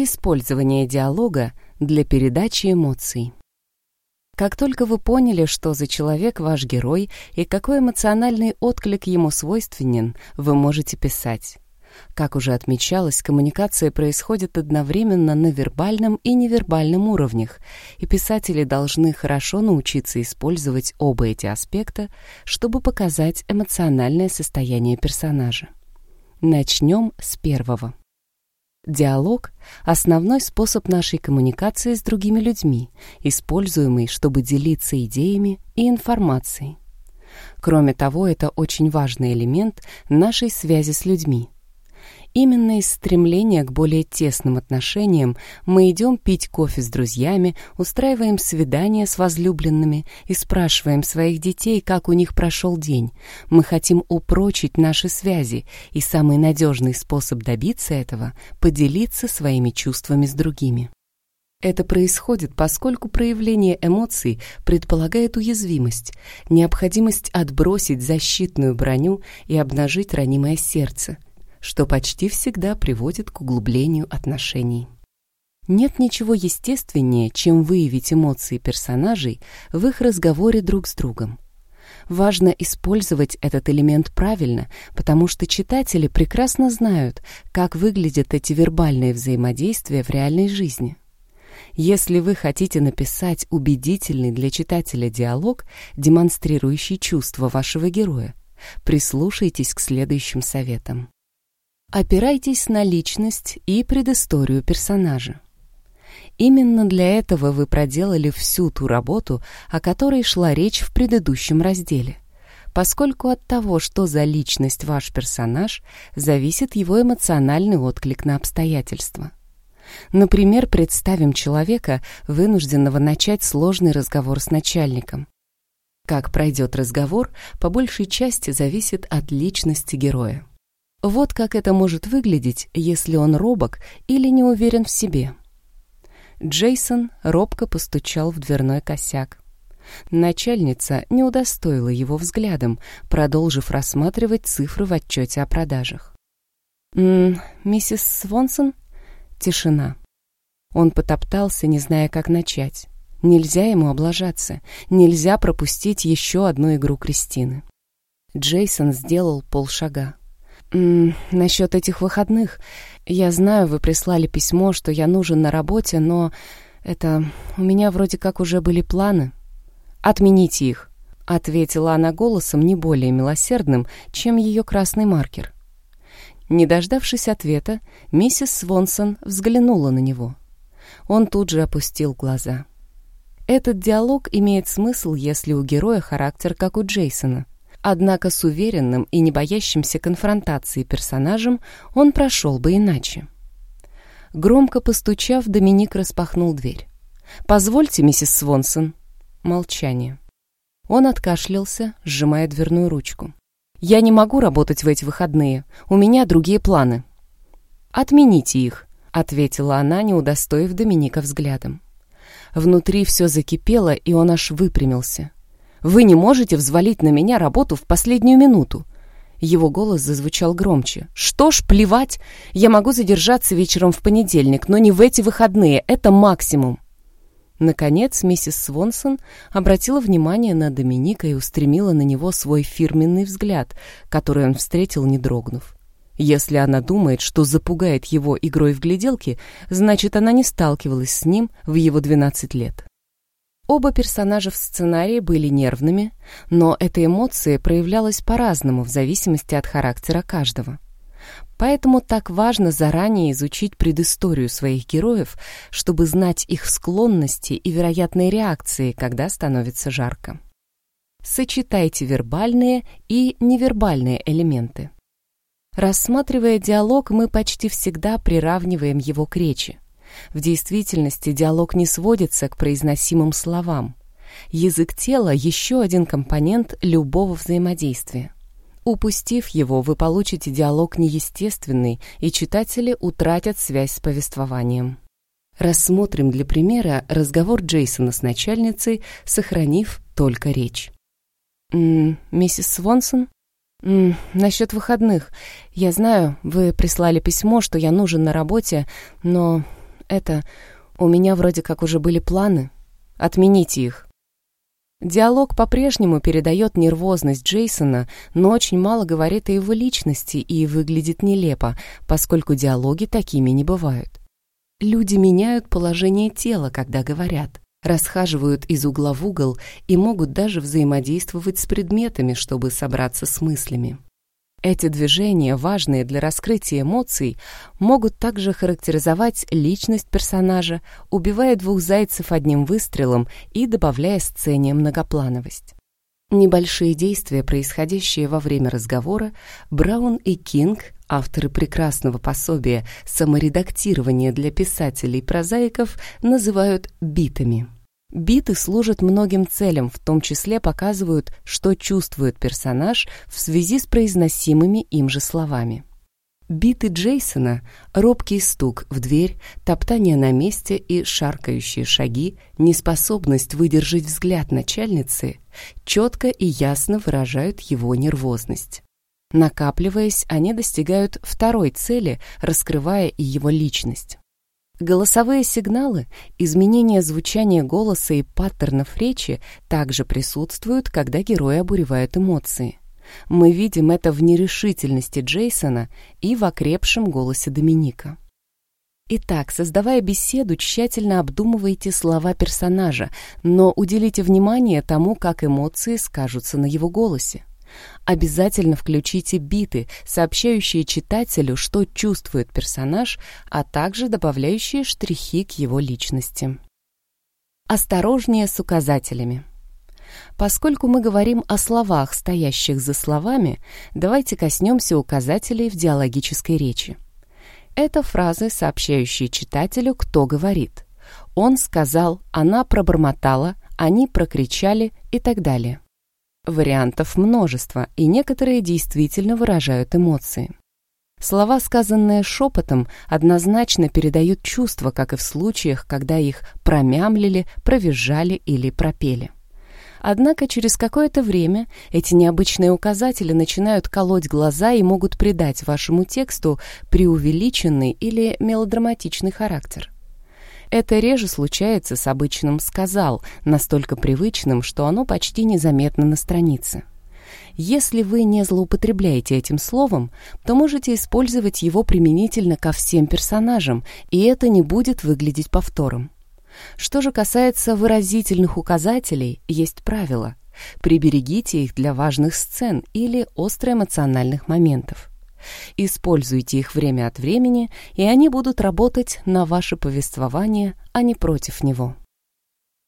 Использование диалога для передачи эмоций. Как только вы поняли, что за человек ваш герой и какой эмоциональный отклик ему свойственен, вы можете писать. Как уже отмечалось, коммуникация происходит одновременно на вербальном и невербальном уровнях, и писатели должны хорошо научиться использовать оба эти аспекта, чтобы показать эмоциональное состояние персонажа. Начнем с первого. Диалог — основной способ нашей коммуникации с другими людьми, используемый, чтобы делиться идеями и информацией. Кроме того, это очень важный элемент нашей связи с людьми — Именно из стремления к более тесным отношениям мы идем пить кофе с друзьями, устраиваем свидания с возлюбленными и спрашиваем своих детей, как у них прошел день. Мы хотим упрочить наши связи, и самый надежный способ добиться этого — поделиться своими чувствами с другими. Это происходит, поскольку проявление эмоций предполагает уязвимость, необходимость отбросить защитную броню и обнажить ранимое сердце — что почти всегда приводит к углублению отношений. Нет ничего естественнее, чем выявить эмоции персонажей в их разговоре друг с другом. Важно использовать этот элемент правильно, потому что читатели прекрасно знают, как выглядят эти вербальные взаимодействия в реальной жизни. Если вы хотите написать убедительный для читателя диалог, демонстрирующий чувства вашего героя, прислушайтесь к следующим советам. Опирайтесь на личность и предысторию персонажа. Именно для этого вы проделали всю ту работу, о которой шла речь в предыдущем разделе, поскольку от того, что за личность ваш персонаж, зависит его эмоциональный отклик на обстоятельства. Например, представим человека, вынужденного начать сложный разговор с начальником. Как пройдет разговор, по большей части зависит от личности героя. Вот как это может выглядеть, если он робок или не уверен в себе. Джейсон робко постучал в дверной косяк. Начальница не удостоила его взглядом, продолжив рассматривать цифры в отчете о продажах. «М -м, «Миссис Свонсон?» Тишина. Он потоптался, не зная, как начать. Нельзя ему облажаться, нельзя пропустить еще одну игру Кристины. Джейсон сделал полшага. М -м, насчет этих выходных. Я знаю, вы прислали письмо, что я нужен на работе, но это... У меня вроде как уже были планы. Отмените их, ответила она голосом не более милосердным, чем ее красный маркер. Не дождавшись ответа, миссис Свонсон взглянула на него. Он тут же опустил глаза. Этот диалог имеет смысл, если у героя характер, как у Джейсона — Однако с уверенным и не боящимся конфронтации персонажем он прошел бы иначе. Громко постучав, Доминик распахнул дверь. «Позвольте, миссис Свонсон». Молчание. Он откашлялся, сжимая дверную ручку. «Я не могу работать в эти выходные. У меня другие планы». «Отмените их», — ответила она, не удостоив Доминика взглядом. Внутри все закипело, и он аж выпрямился. Вы не можете взвалить на меня работу в последнюю минуту. Его голос зазвучал громче. «Что ж, плевать! Я могу задержаться вечером в понедельник, но не в эти выходные, это максимум!» Наконец, миссис Свонсон обратила внимание на Доминика и устремила на него свой фирменный взгляд, который он встретил, не дрогнув. Если она думает, что запугает его игрой в гляделки, значит, она не сталкивалась с ним в его 12 лет. Оба персонажа в сценарии были нервными, но эта эмоция проявлялась по-разному в зависимости от характера каждого. Поэтому так важно заранее изучить предысторию своих героев, чтобы знать их склонности и вероятные реакции, когда становится жарко. Сочетайте вербальные и невербальные элементы. Рассматривая диалог, мы почти всегда приравниваем его к речи. В действительности диалог не сводится к произносимым словам. Язык тела — еще один компонент любого взаимодействия. Упустив его, вы получите диалог неестественный, и читатели утратят связь с повествованием. Рассмотрим для примера разговор Джейсона с начальницей, сохранив только речь. «М -м, «Миссис Свонсон?» «М «Насчет выходных. Я знаю, вы прислали письмо, что я нужен на работе, но это «У меня вроде как уже были планы. Отмените их». Диалог по-прежнему передает нервозность Джейсона, но очень мало говорит о его личности и выглядит нелепо, поскольку диалоги такими не бывают. Люди меняют положение тела, когда говорят, расхаживают из угла в угол и могут даже взаимодействовать с предметами, чтобы собраться с мыслями. Эти движения, важные для раскрытия эмоций, могут также характеризовать личность персонажа, убивая двух зайцев одним выстрелом и добавляя сцене многоплановость. Небольшие действия, происходящие во время разговора, Браун и Кинг, авторы прекрасного пособия «Саморедактирование для писателей-прозаиков», называют битами. Биты служат многим целям, в том числе показывают, что чувствует персонаж в связи с произносимыми им же словами. Биты Джейсона, робкий стук в дверь, топтание на месте и шаркающие шаги, неспособность выдержать взгляд начальницы, четко и ясно выражают его нервозность. Накапливаясь, они достигают второй цели, раскрывая и его личность. Голосовые сигналы, изменение звучания голоса и паттернов речи также присутствуют, когда герои обуревают эмоции. Мы видим это в нерешительности Джейсона и в окрепшем голосе Доминика. Итак, создавая беседу, тщательно обдумывайте слова персонажа, но уделите внимание тому, как эмоции скажутся на его голосе. Обязательно включите биты, сообщающие читателю, что чувствует персонаж, а также добавляющие штрихи к его личности. Осторожнее с указателями. Поскольку мы говорим о словах, стоящих за словами, давайте коснемся указателей в диалогической речи. Это фразы, сообщающие читателю, кто говорит. Он сказал, она пробормотала, они прокричали и так далее. Вариантов множество, и некоторые действительно выражают эмоции. Слова, сказанные шепотом, однозначно передают чувства, как и в случаях, когда их промямлили, провизжали или пропели. Однако через какое-то время эти необычные указатели начинают колоть глаза и могут придать вашему тексту преувеличенный или мелодраматичный характер. Это реже случается с обычным «сказал», настолько привычным, что оно почти незаметно на странице. Если вы не злоупотребляете этим словом, то можете использовать его применительно ко всем персонажам, и это не будет выглядеть повтором. Что же касается выразительных указателей, есть правило. Приберегите их для важных сцен или остроэмоциональных моментов. Используйте их время от времени, и они будут работать на ваше повествование, а не против него.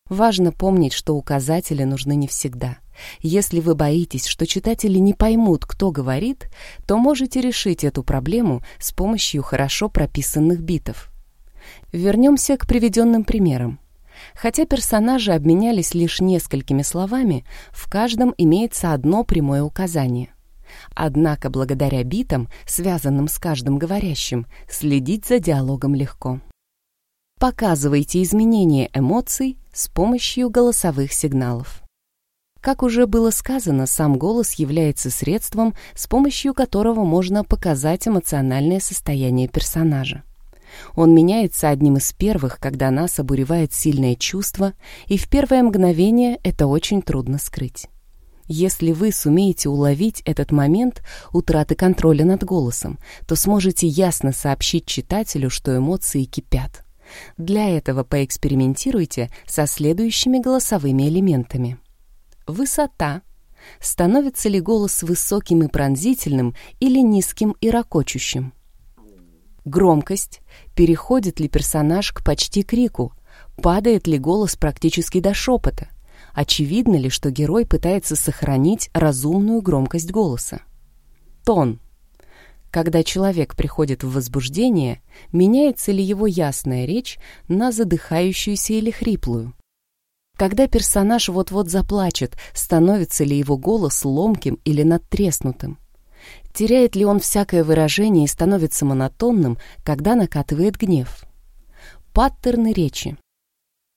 Важно помнить, что указатели нужны не всегда. Если вы боитесь, что читатели не поймут, кто говорит, то можете решить эту проблему с помощью хорошо прописанных битов. Вернемся к приведенным примерам. Хотя персонажи обменялись лишь несколькими словами, в каждом имеется одно прямое указание – Однако благодаря битам, связанным с каждым говорящим, следить за диалогом легко. Показывайте изменения эмоций с помощью голосовых сигналов. Как уже было сказано, сам голос является средством, с помощью которого можно показать эмоциональное состояние персонажа. Он меняется одним из первых, когда нас обуревает сильное чувство, и в первое мгновение это очень трудно скрыть. Если вы сумеете уловить этот момент утраты контроля над голосом, то сможете ясно сообщить читателю, что эмоции кипят. Для этого поэкспериментируйте со следующими голосовыми элементами. Высота. Становится ли голос высоким и пронзительным или низким и ракочущим? Громкость. Переходит ли персонаж к почти крику? Падает ли голос практически до шепота? Очевидно ли, что герой пытается сохранить разумную громкость голоса? Тон. Когда человек приходит в возбуждение, меняется ли его ясная речь на задыхающуюся или хриплую? Когда персонаж вот-вот заплачет, становится ли его голос ломким или надтреснутым? Теряет ли он всякое выражение и становится монотонным, когда накатывает гнев? Паттерны речи.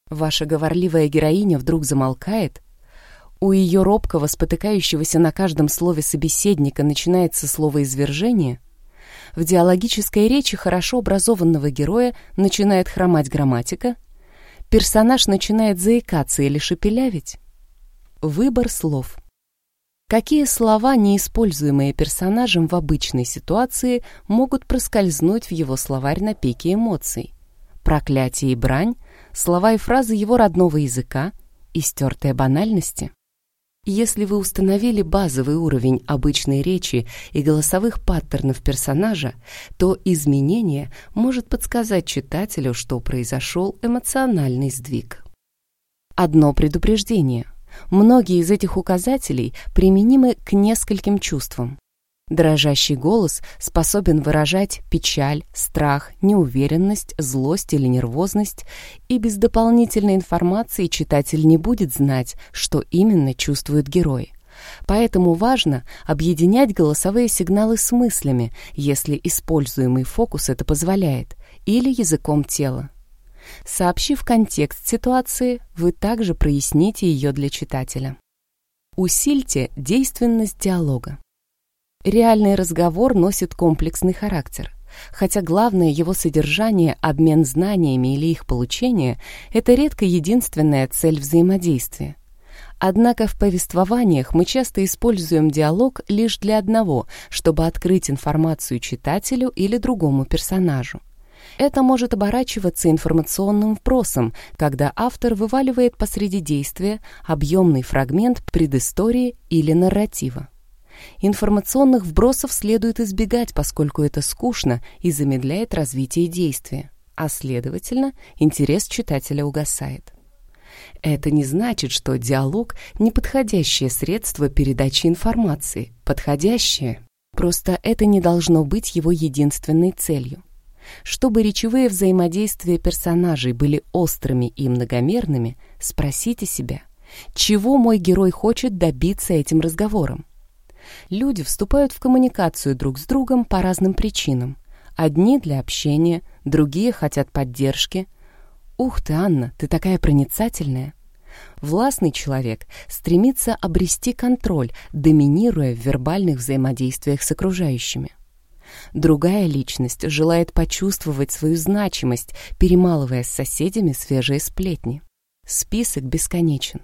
Ваша говорливая героиня вдруг замолкает. У ее робкого, спотыкающегося на каждом слове собеседника начинается словоизвержение. В диалогической речи хорошо образованного героя начинает хромать грамматика, персонаж начинает заикаться или шепелявить. Выбор слов. Какие слова, неиспользуемые персонажем в обычной ситуации, могут проскользнуть в его словарь на пике эмоций? Проклятие и брань, слова и фразы его родного языка, истертые банальности. Если вы установили базовый уровень обычной речи и голосовых паттернов персонажа, то изменение может подсказать читателю, что произошел эмоциональный сдвиг. Одно предупреждение. Многие из этих указателей применимы к нескольким чувствам. Дрожащий голос способен выражать печаль, страх, неуверенность, злость или нервозность, и без дополнительной информации читатель не будет знать, что именно чувствует герой. Поэтому важно объединять голосовые сигналы с мыслями, если используемый фокус это позволяет, или языком тела. Сообщив контекст ситуации, вы также проясните ее для читателя. Усильте действенность диалога. Реальный разговор носит комплексный характер. Хотя главное его содержание, обмен знаниями или их получение – это редко единственная цель взаимодействия. Однако в повествованиях мы часто используем диалог лишь для одного, чтобы открыть информацию читателю или другому персонажу. Это может оборачиваться информационным впросом, когда автор вываливает посреди действия объемный фрагмент предыстории или нарратива. Информационных вбросов следует избегать, поскольку это скучно и замедляет развитие действия, а следовательно, интерес читателя угасает. Это не значит, что диалог – неподходящее средство передачи информации. Подходящее. Просто это не должно быть его единственной целью. Чтобы речевые взаимодействия персонажей были острыми и многомерными, спросите себя, чего мой герой хочет добиться этим разговором? Люди вступают в коммуникацию друг с другом по разным причинам. Одни для общения, другие хотят поддержки. «Ух ты, Анна, ты такая проницательная!» Властный человек стремится обрести контроль, доминируя в вербальных взаимодействиях с окружающими. Другая личность желает почувствовать свою значимость, перемалывая с соседями свежие сплетни. Список бесконечен.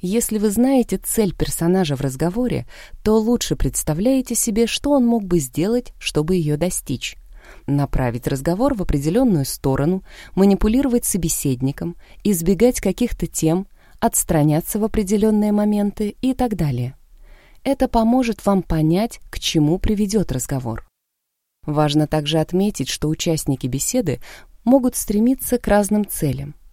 Если вы знаете цель персонажа в разговоре, то лучше представляете себе, что он мог бы сделать, чтобы ее достичь. Направить разговор в определенную сторону, манипулировать собеседником, избегать каких-то тем, отстраняться в определенные моменты и так далее. Это поможет вам понять, к чему приведет разговор. Важно также отметить, что участники беседы могут стремиться к разным целям –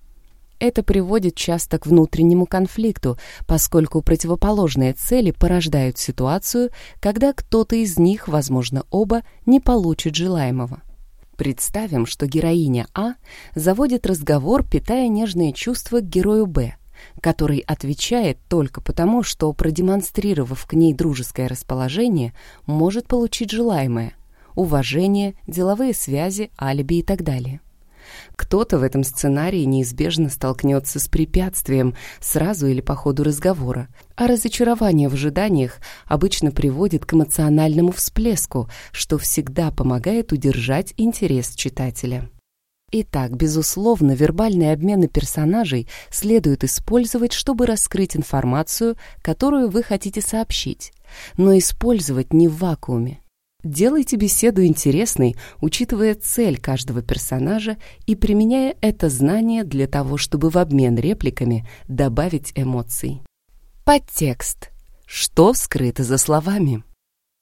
это приводит часто к внутреннему конфликту, поскольку противоположные цели порождают ситуацию, когда кто-то из них, возможно, оба, не получит желаемого. Представим, что героиня А заводит разговор, питая нежные чувства к герою Б, который отвечает только потому, что, продемонстрировав к ней дружеское расположение, может получить желаемое – уважение, деловые связи, алиби и так далее. Кто-то в этом сценарии неизбежно столкнется с препятствием сразу или по ходу разговора, а разочарование в ожиданиях обычно приводит к эмоциональному всплеску, что всегда помогает удержать интерес читателя. Итак, безусловно, вербальные обмены персонажей следует использовать, чтобы раскрыть информацию, которую вы хотите сообщить, но использовать не в вакууме. Делайте беседу интересной, учитывая цель каждого персонажа и применяя это знание для того, чтобы в обмен репликами добавить эмоций. Подтекст. Что скрыто за словами?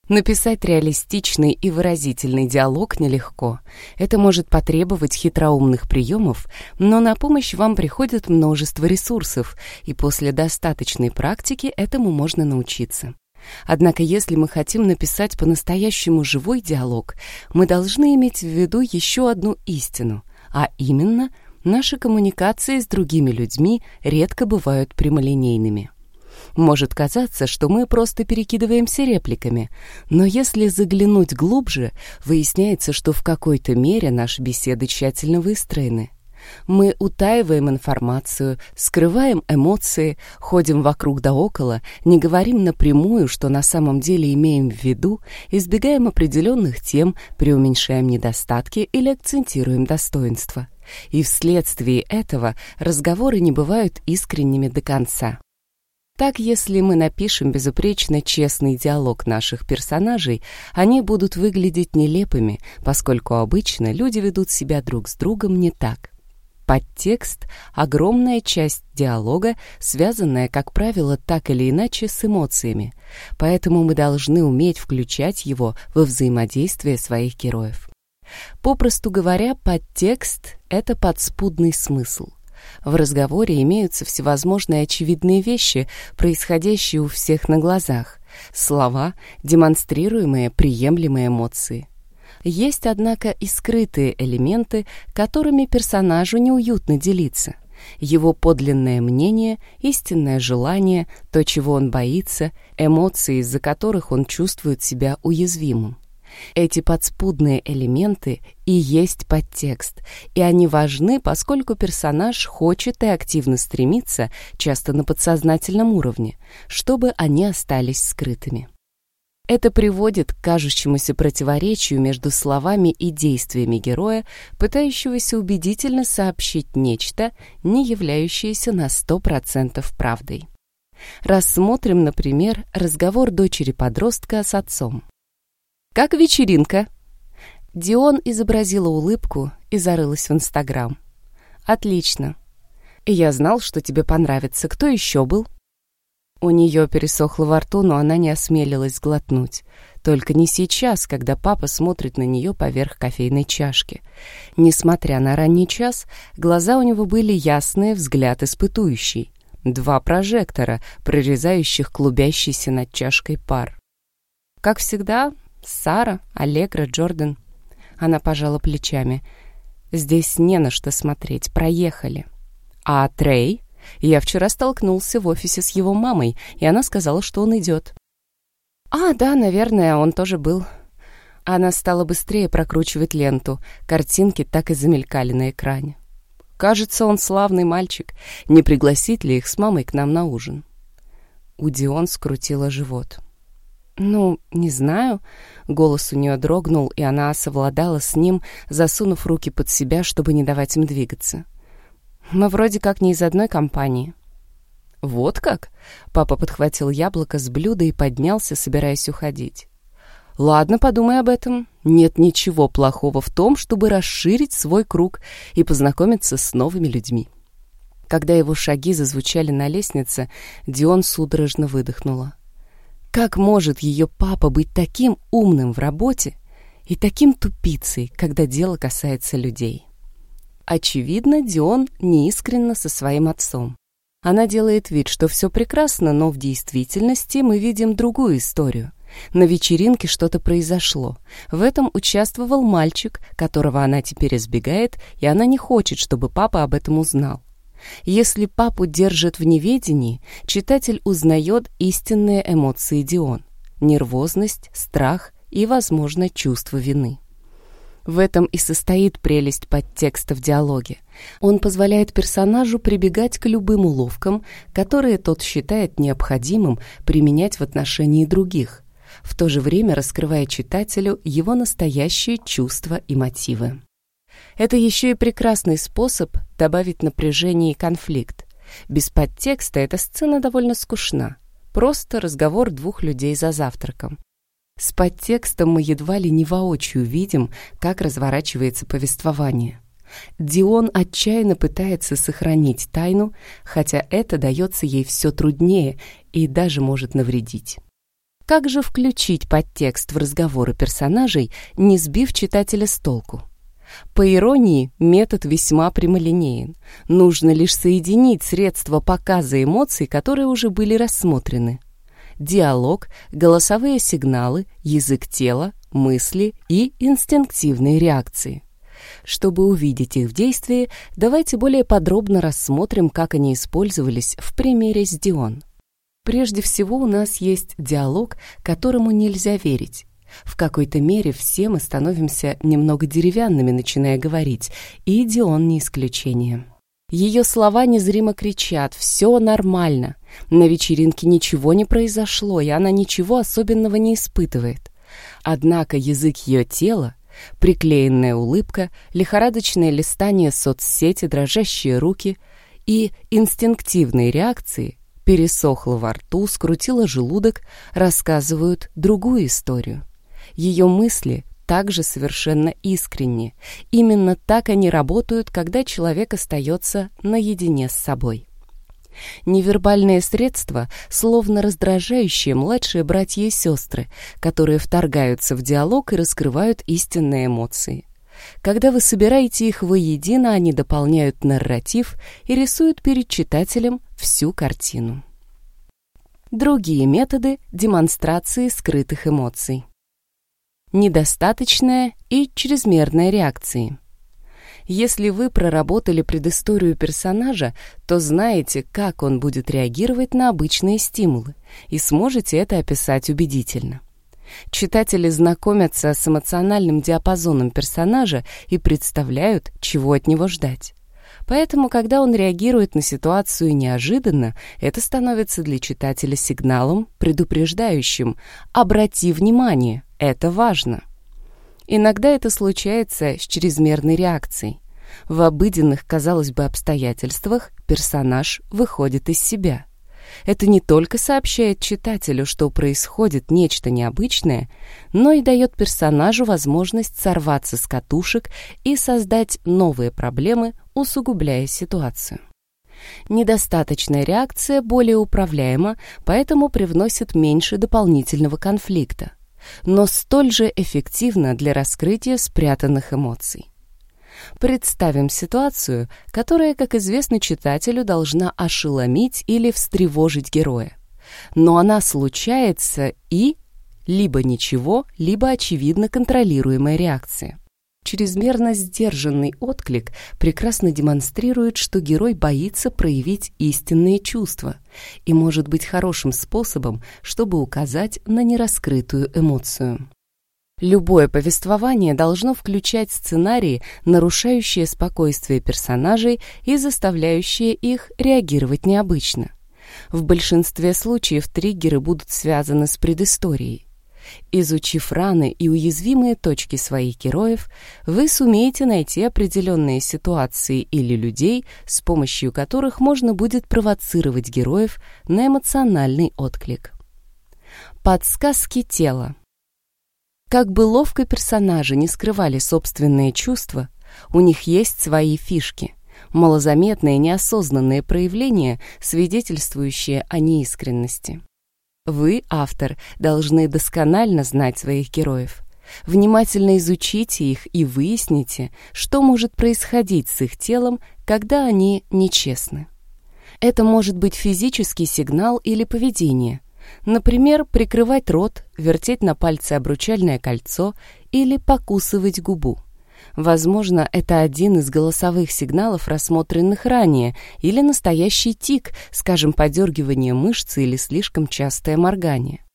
Написать реалистичный и выразительный диалог нелегко. Это может потребовать хитроумных приемов, но на помощь вам приходит множество ресурсов, и после достаточной практики этому можно научиться. Однако если мы хотим написать по-настоящему живой диалог, мы должны иметь в виду еще одну истину, а именно, наши коммуникации с другими людьми редко бывают прямолинейными. Может казаться, что мы просто перекидываемся репликами, но если заглянуть глубже, выясняется, что в какой-то мере наши беседы тщательно выстроены. Мы утаиваем информацию, скрываем эмоции, ходим вокруг да около, не говорим напрямую, что на самом деле имеем в виду, избегаем определенных тем, преуменьшаем недостатки или акцентируем достоинства. И вследствие этого разговоры не бывают искренними до конца. Так, если мы напишем безупречно честный диалог наших персонажей, они будут выглядеть нелепыми, поскольку обычно люди ведут себя друг с другом не так. Подтекст — огромная часть диалога, связанная, как правило, так или иначе с эмоциями, поэтому мы должны уметь включать его во взаимодействие своих героев. Попросту говоря, подтекст — это подспудный смысл. В разговоре имеются всевозможные очевидные вещи, происходящие у всех на глазах, слова, демонстрируемые приемлемые эмоции. Есть, однако, и скрытые элементы, которыми персонажу неуютно делиться. Его подлинное мнение, истинное желание, то, чего он боится, эмоции, из-за которых он чувствует себя уязвимым. Эти подспудные элементы и есть подтекст, и они важны, поскольку персонаж хочет и активно стремится, часто на подсознательном уровне, чтобы они остались скрытыми. Это приводит к кажущемуся противоречию между словами и действиями героя, пытающегося убедительно сообщить нечто, не являющееся на 100% правдой. Рассмотрим, например, разговор дочери-подростка с отцом. «Как вечеринка?» Дион изобразила улыбку и зарылась в Инстаграм. «Отлично. Я знал, что тебе понравится. Кто еще был?» У нее пересохло во рту, но она не осмелилась сглотнуть. Только не сейчас, когда папа смотрит на нее поверх кофейной чашки. Несмотря на ранний час, глаза у него были ясные, взгляд испытующий. Два прожектора, прорезающих клубящийся над чашкой пар. Как всегда, Сара, Аллегра, Джордан. Она пожала плечами. Здесь не на что смотреть, проехали. А Трей? Я вчера столкнулся в офисе с его мамой, и она сказала, что он идет. А, да, наверное, он тоже был. Она стала быстрее прокручивать ленту. Картинки так и замелькали на экране. Кажется, он славный мальчик. Не пригласить ли их с мамой к нам на ужин? У Дион скрутила живот. «Ну, не знаю». Голос у нее дрогнул, и она совладала с ним, засунув руки под себя, чтобы не давать им двигаться. Мы вроде как не из одной компании». «Вот как?» — папа подхватил яблоко с блюда и поднялся, собираясь уходить. «Ладно, подумай об этом. Нет ничего плохого в том, чтобы расширить свой круг и познакомиться с новыми людьми». Когда его шаги зазвучали на лестнице, Дион судорожно выдохнула. Как может ее папа быть таким умным в работе и таким тупицей, когда дело касается людей? Очевидно, Дион неискренна со своим отцом. Она делает вид, что все прекрасно, но в действительности мы видим другую историю. На вечеринке что-то произошло. В этом участвовал мальчик, которого она теперь избегает, и она не хочет, чтобы папа об этом узнал. Если папу держат в неведении, читатель узнает истинные эмоции Дион – нервозность, страх и, возможно, чувство вины. В этом и состоит прелесть подтекста в диалоге. Он позволяет персонажу прибегать к любым уловкам, которые тот считает необходимым применять в отношении других, в то же время раскрывая читателю его настоящие чувства и мотивы. Это еще и прекрасный способ добавить напряжение и конфликт. Без подтекста эта сцена довольно скучна. Просто разговор двух людей за завтраком. С подтекстом мы едва ли не воочию видим, как разворачивается повествование. Дион отчаянно пытается сохранить тайну, хотя это дается ей все труднее и даже может навредить. Как же включить подтекст в разговоры персонажей, не сбив читателя с толку? По иронии, метод весьма прямолинеен. Нужно лишь соединить средства показа эмоций, которые уже были рассмотрены диалог, голосовые сигналы, язык тела, мысли и инстинктивные реакции. Чтобы увидеть их в действии, давайте более подробно рассмотрим, как они использовались в примере с Дион. Прежде всего у нас есть диалог, которому нельзя верить. В какой-то мере все мы становимся немного деревянными, начиная говорить, и Дион не исключение. Ее слова незримо кричат «все нормально». На вечеринке ничего не произошло, и она ничего особенного не испытывает. Однако язык ее тела, приклеенная улыбка, лихорадочное листание соцсети, дрожащие руки и инстинктивные реакции пересохло во рту, скрутило желудок, рассказывают другую историю. Ее мысли также совершенно искренни. Именно так они работают, когда человек остается наедине с собой. Невербальные средства, словно раздражающие младшие братья и сестры, которые вторгаются в диалог и раскрывают истинные эмоции. Когда вы собираете их воедино, они дополняют нарратив и рисуют перед читателем всю картину. Другие методы демонстрации скрытых эмоций. Недостаточная и чрезмерная реакции. Если вы проработали предысторию персонажа, то знаете, как он будет реагировать на обычные стимулы, и сможете это описать убедительно. Читатели знакомятся с эмоциональным диапазоном персонажа и представляют, чего от него ждать. Поэтому, когда он реагирует на ситуацию неожиданно, это становится для читателя сигналом, предупреждающим «обрати внимание, это важно». Иногда это случается с чрезмерной реакцией. В обыденных, казалось бы, обстоятельствах персонаж выходит из себя – это не только сообщает читателю, что происходит нечто необычное, но и дает персонажу возможность сорваться с катушек и создать новые проблемы, усугубляя ситуацию. Недостаточная реакция более управляема, поэтому привносит меньше дополнительного конфликта, но столь же эффективна для раскрытия спрятанных эмоций. Представим ситуацию, которая, как известно читателю, должна ошеломить или встревожить героя. Но она случается и либо ничего, либо очевидно контролируемая реакция. Чрезмерно сдержанный отклик прекрасно демонстрирует, что герой боится проявить истинные чувства и может быть хорошим способом, чтобы указать на нераскрытую эмоцию. Любое повествование должно включать сценарии, нарушающие спокойствие персонажей и заставляющие их реагировать необычно. В большинстве случаев триггеры будут связаны с предысторией. Изучив раны и уязвимые точки своих героев, вы сумеете найти определенные ситуации или людей, с помощью которых можно будет провоцировать героев на эмоциональный отклик. Подсказки тела как бы ловко персонажи не скрывали собственные чувства, у них есть свои фишки, малозаметные неосознанные проявления, свидетельствующие о неискренности. Вы, автор, должны досконально знать своих героев. Внимательно изучите их и выясните, что может происходить с их телом, когда они нечестны. Это может быть физический сигнал или поведение – Например, прикрывать рот, вертеть на пальце обручальное кольцо или покусывать губу. Возможно, это один из голосовых сигналов, рассмотренных ранее, или настоящий тик, скажем, подергивание мышцы или слишком частое моргание.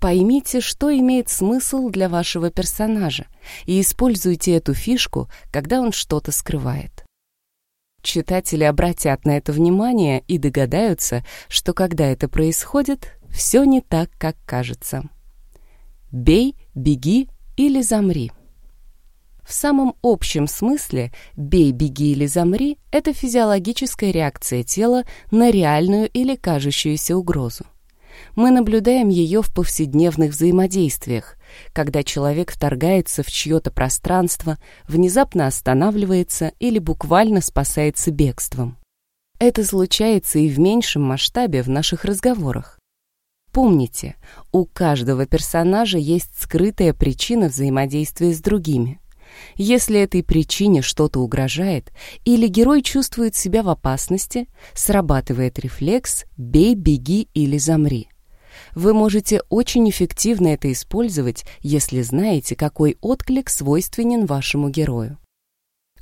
Поймите, что имеет смысл для вашего персонажа, и используйте эту фишку, когда он что-то скрывает. Читатели обратят на это внимание и догадаются, что когда это происходит, все не так, как кажется. Бей, беги или замри. В самом общем смысле «бей, беги или замри» — это физиологическая реакция тела на реальную или кажущуюся угрозу. Мы наблюдаем ее в повседневных взаимодействиях, когда человек вторгается в чье-то пространство, внезапно останавливается или буквально спасается бегством. Это случается и в меньшем масштабе в наших разговорах. Помните, у каждого персонажа есть скрытая причина взаимодействия с другими. Если этой причине что-то угрожает, или герой чувствует себя в опасности, срабатывает рефлекс «бей, беги или замри». Вы можете очень эффективно это использовать, если знаете, какой отклик свойственен вашему герою.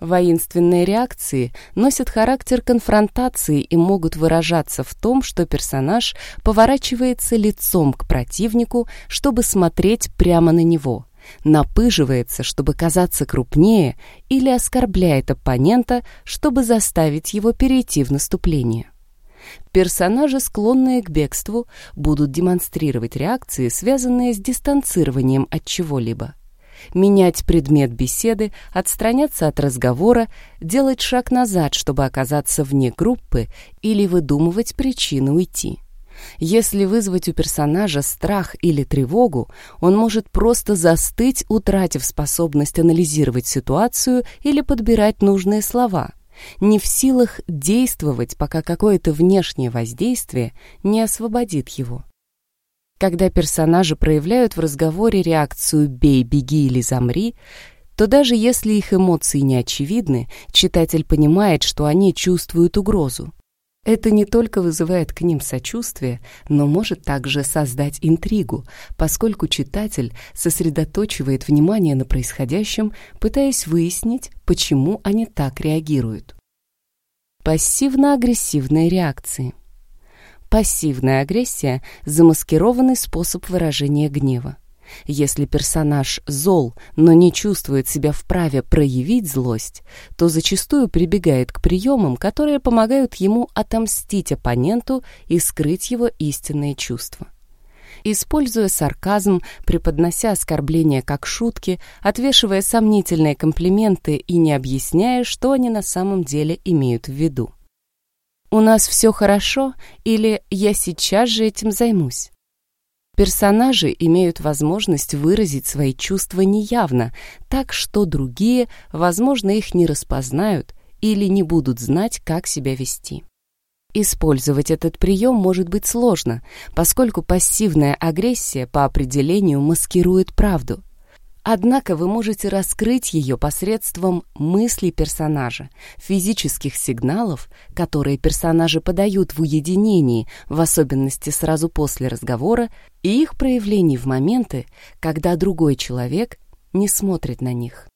Воинственные реакции носят характер конфронтации и могут выражаться в том, что персонаж поворачивается лицом к противнику, чтобы смотреть прямо на него, напыживается, чтобы казаться крупнее, или оскорбляет оппонента, чтобы заставить его перейти в наступление. Персонажи, склонные к бегству, будут демонстрировать реакции, связанные с дистанцированием от чего-либо менять предмет беседы, отстраняться от разговора, делать шаг назад, чтобы оказаться вне группы или выдумывать причины уйти. Если вызвать у персонажа страх или тревогу, он может просто застыть, утратив способность анализировать ситуацию или подбирать нужные слова, не в силах действовать, пока какое-то внешнее воздействие не освободит его. Когда персонажи проявляют в разговоре реакцию «бей, беги или замри», то даже если их эмоции не очевидны, читатель понимает, что они чувствуют угрозу. Это не только вызывает к ним сочувствие, но может также создать интригу, поскольку читатель сосредоточивает внимание на происходящем, пытаясь выяснить, почему они так реагируют. Пассивно-агрессивные реакции – Пассивная агрессия – замаскированный способ выражения гнева. Если персонаж зол, но не чувствует себя вправе проявить злость, то зачастую прибегает к приемам, которые помогают ему отомстить оппоненту и скрыть его истинные чувства. Используя сарказм, преподнося оскорбления как шутки, отвешивая сомнительные комплименты и не объясняя, что они на самом деле имеют в виду. «У нас все хорошо» или «Я сейчас же этим займусь». Персонажи имеют возможность выразить свои чувства неявно, так что другие, возможно, их не распознают или не будут знать, как себя вести. Использовать этот прием может быть сложно, поскольку пассивная агрессия по определению маскирует правду. Однако вы можете раскрыть ее посредством мыслей персонажа, физических сигналов, которые персонажи подают в уединении, в особенности сразу после разговора, и их проявлений в моменты, когда другой человек не смотрит на них.